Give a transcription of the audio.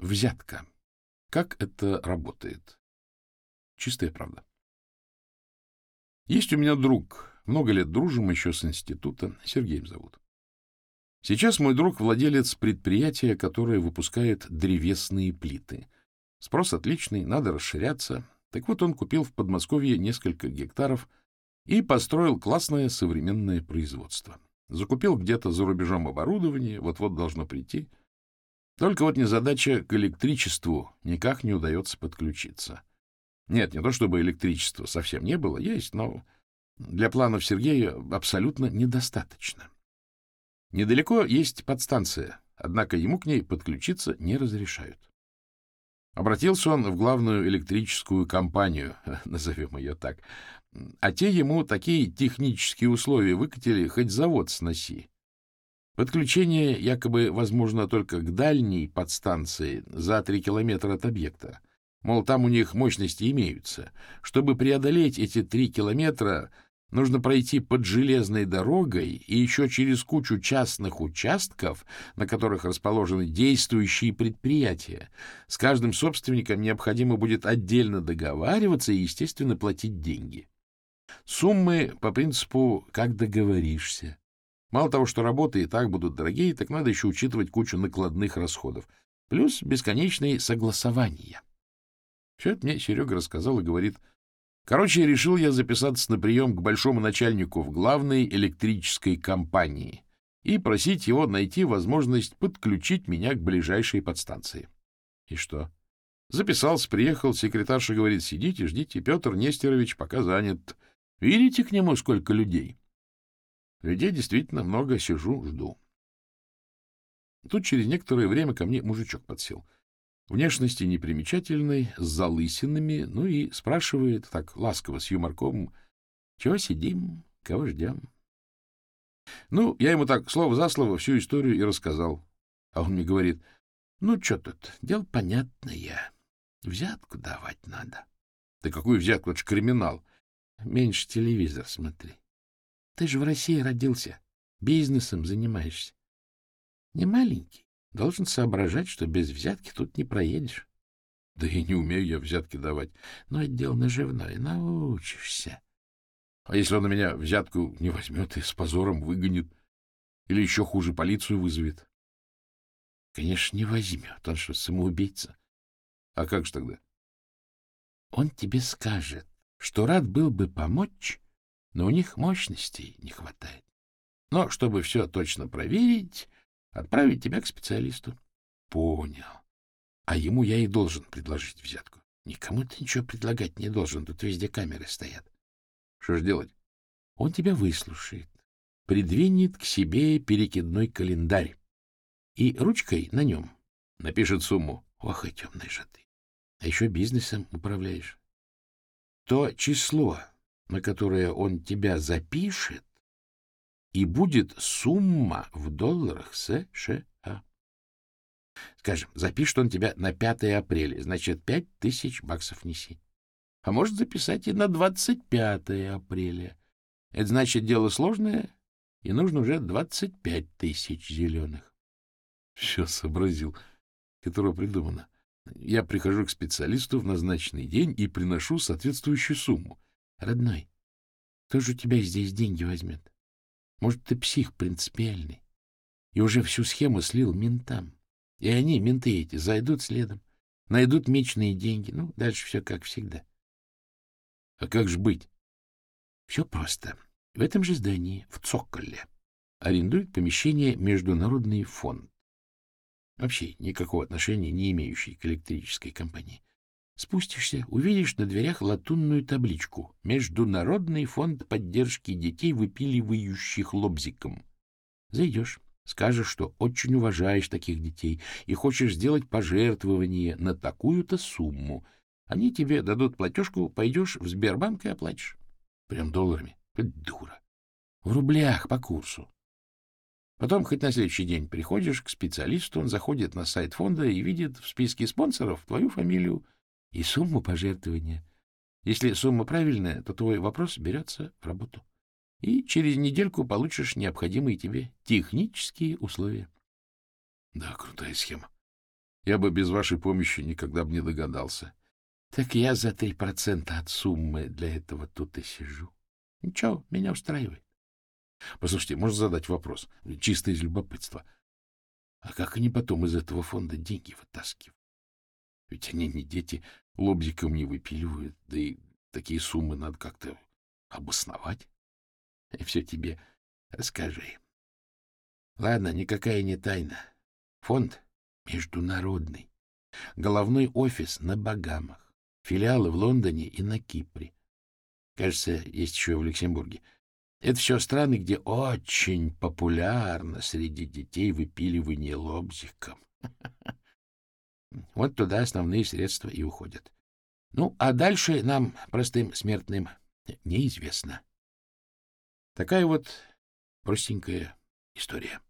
Взятка. Как это работает? Чистая правда. Есть у меня друг. Много лет дружим еще с института. Сергеем зовут. Сейчас мой друг владелец предприятия, которое выпускает древесные плиты. Спрос отличный, надо расширяться. Так вот он купил в Подмосковье несколько гектаров и построил классное современное производство. Закупил где-то за рубежом оборудование, вот-вот должно прийти. Только вот незадача к электричеству никак не удается подключиться. Нет, не то чтобы электричества совсем не было, есть, но для планов Сергея абсолютно недостаточно. Недалеко есть подстанция, однако ему к ней подключиться не разрешают. Обратился он в главную электрическую компанию, назовем ее так, а те ему такие технические условия выкатили, хоть завод сноси. Подключение якобы возможно только к дальней подстанции за три километра от объекта. Мол, там у них мощности имеются. Чтобы преодолеть эти три километра, Нужно пройти под железной дорогой и еще через кучу частных участков, на которых расположены действующие предприятия. С каждым собственником необходимо будет отдельно договариваться и, естественно, платить деньги. Суммы по принципу «как договоришься». Мало того, что работы и так будут дорогие, так надо еще учитывать кучу накладных расходов. Плюс бесконечные согласования. Все это мне Серега рассказал и говорит — Короче, решил я записаться на прием к большому начальнику в главной электрической компании и просить его найти возможность подключить меня к ближайшей подстанции. И что? Записался, приехал, секретарша говорит, сидите, ждите, Петр Нестерович пока занят. Видите к нему сколько людей? Людей действительно много, сижу, жду. Тут через некоторое время ко мне мужичок подсел — внешности непримечательной, с залысинами, ну и спрашивает так ласково, с юморком, чего сидим, кого ждем. Ну, я ему так слово за слово всю историю и рассказал. А он мне говорит, ну, что тут, дело понятное, взятку давать надо. Да какую взятку, это же криминал. Меньше телевизор смотри. Ты же в России родился, бизнесом занимаешься. Не маленький. Должен соображать, что без взятки тут не проедешь. Да и не умею я взятки давать. Но это дело наживное, научишься. А если он на меня взятку не возьмет и с позором выгонит? Или еще хуже, полицию вызовет? Конечно, не возьмет. Он что, самоубийца? А как же тогда? Он тебе скажет, что рад был бы помочь, но у них мощностей не хватает. Но чтобы все точно проверить, Отправить тебя к специалисту. Понял. А ему я и должен предложить взятку. Никому ты ничего предлагать не должен, тут везде камеры стоят. Что ж делать? Он тебя выслушает, придвинет к себе перекидной календарь и ручкой на нем напишет сумму. Ох, и темный же ты. А еще бизнесом управляешь. То число, на которое он тебя запишет, и будет сумма в долларах США. Скажем, запишет он тебя на 5 апреля, значит, 5 тысяч баксов неси. А может записать и на 25 апреля. Это значит, дело сложное, и нужно уже 25 тысяч зеленых. Все сообразил, которого придумано. Я прихожу к специалисту в назначенный день и приношу соответствующую сумму. Родной, кто же у тебя здесь деньги возьмет? Может, ты псих принципиальный и уже всю схему слил ментам. И они, менты эти, зайдут следом, найдут мечные деньги. Ну, дальше все как всегда. А как же быть? Все просто. В этом же здании, в Цоколе, арендует помещение Международный фонд. Вообще никакого отношения не имеющий к электрической компании. Спустишься, увидишь на дверях латунную табличку «Международный фонд поддержки детей, выпиливающих лобзиком». Зайдешь, скажешь, что очень уважаешь таких детей и хочешь сделать пожертвование на такую-то сумму. Они тебе дадут платежку, пойдешь в Сбербанк и оплатишь. Прям долларами. Дура. В рублях по курсу. Потом хоть на следующий день приходишь к специалисту, он заходит на сайт фонда и видит в списке спонсоров твою фамилию, и сумму пожертвования. Если сумма правильная, то твой вопрос берется в работу. И через недельку получишь необходимые тебе технические условия. Да, крутая схема. Я бы без вашей помощи никогда бы не догадался. — Так я за три процента от суммы для этого тут и сижу. Ничего, меня устраивает. Послушайте, можно задать вопрос? Чисто из любопытства. А как они потом из этого фонда деньги вытаскивают? Ведь они не дети, лобзиком не выпиливают, да и такие суммы надо как-то обосновать. И все тебе расскажи. Ладно, никакая не тайна. Фонд международный. Головной офис на Багамах. Филиалы в Лондоне и на Кипре. Кажется, есть еще в Люксембурге. Это все страны, где очень популярно среди детей выпиливание лобзиком. Вот туда основные средства и уходят. Ну, а дальше нам, простым смертным, неизвестно. Такая вот простенькая история.